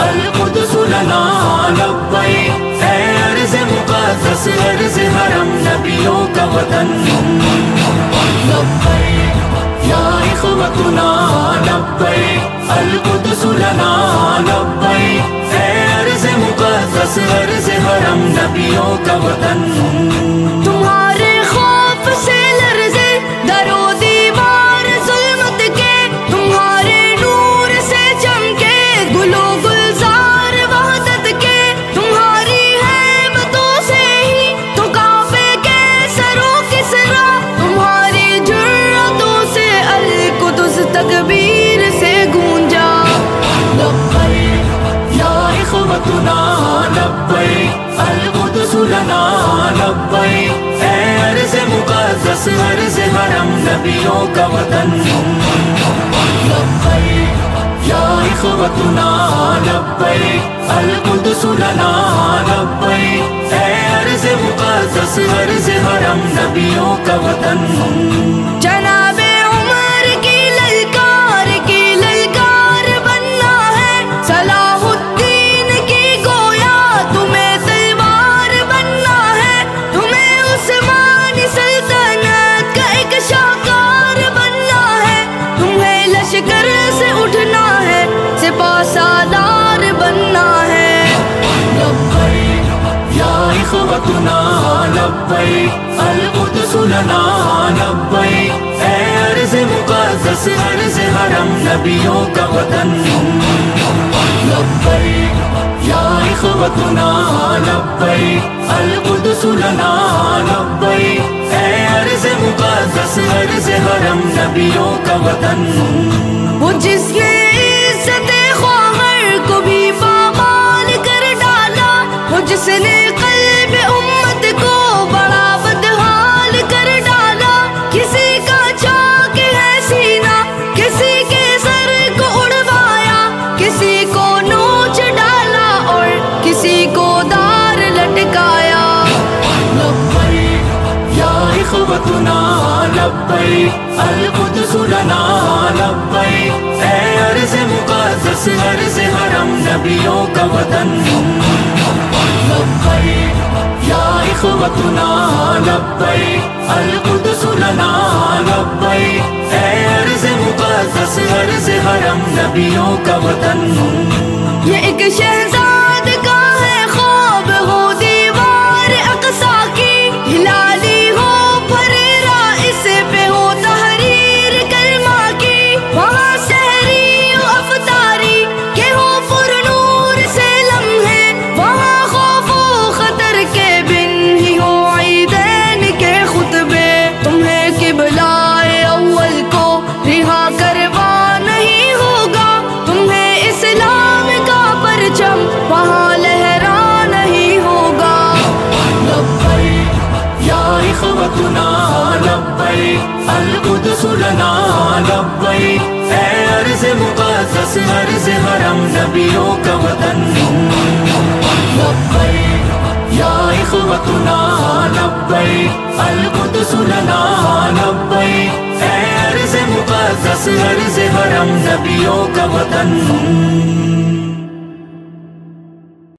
القدس لنا لبیک اے عرض مقدس نبیوں کا وطن مقدس عرض حرم نبیوں کا وطن نبیوں کا وطن۔ لبیک یا اخوتنا لبیک، القدس لنا، لبیک۔ اے عرض مقدس، عرض حرم، نبیوں کا وطن۔ لبیک القدس لنا لبیک اے عرض مقدس، عرض حرم، نبیوں کا وطن. لبیک یا اخوتنا لبیک القدس لنا لبیک اے عرض مقدس، عرض حرم، نبیوں کا وطن. وہ جس نے کسی کو دار لٹکایا۔ یا اخوتنا لبیک القدس لنا اے عرض مقدس عرض حرم نبیوں کا وطن لبیک یا اخوتنا لبیک القدس لنا لبیک اے عرض مقدس عرض حرم نبیوں کا وطن یہ ایک شہزاد لنا لبیک، اے عرض مقدس عرض حرم، نبیوں کا وطن۔ لبیک، یا اخوتنا لبیک، القدس لنا لبیک، اے عرض مقدس عرض حرم، نبیوں کا وطن۔